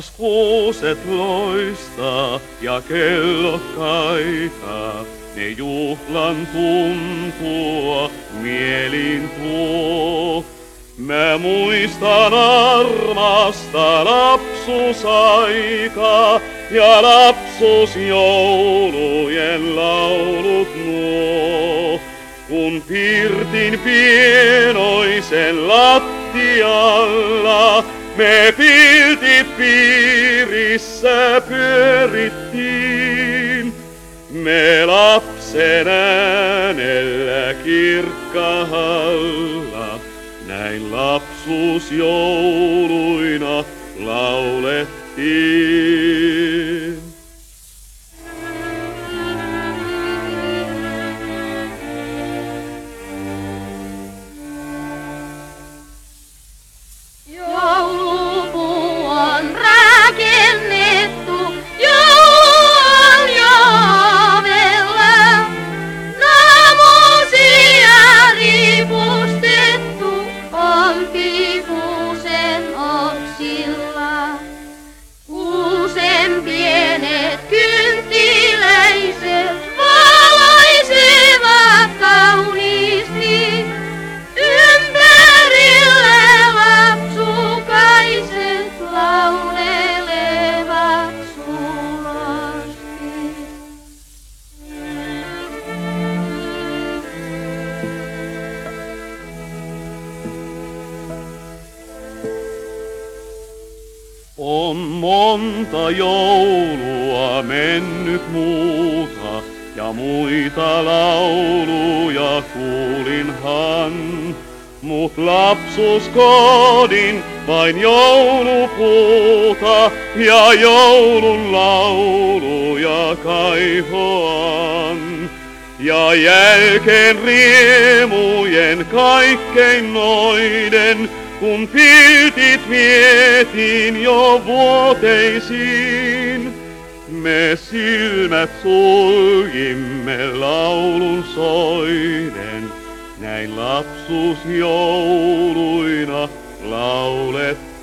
Taas kuuset loistaa ja kello kaikaa. Ne juhlan tuntua mielin tuo. Mä muistan armasta lapsusaikaa ja lapsus joulujen laulut nuo. Kun pirtin pienoisen lattialla me piltit piirissä pyörittiin. Me lapsen äänellä kirkkahalla näin lapsuus jouluina laulettiin. On monta joulua mennyt muuta, ja muita lauluja kuulinhan. Mut lapsuskodin vain joulupuuta ja joulun lauluja kaihoan. Ja jälkeen riemujen kaikkein noiden, kun piltit vietiin jo vuoteisiin. Me silmät suljimme laulun soiden, näin lapsuus jouluina laulettiin.